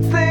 nothing.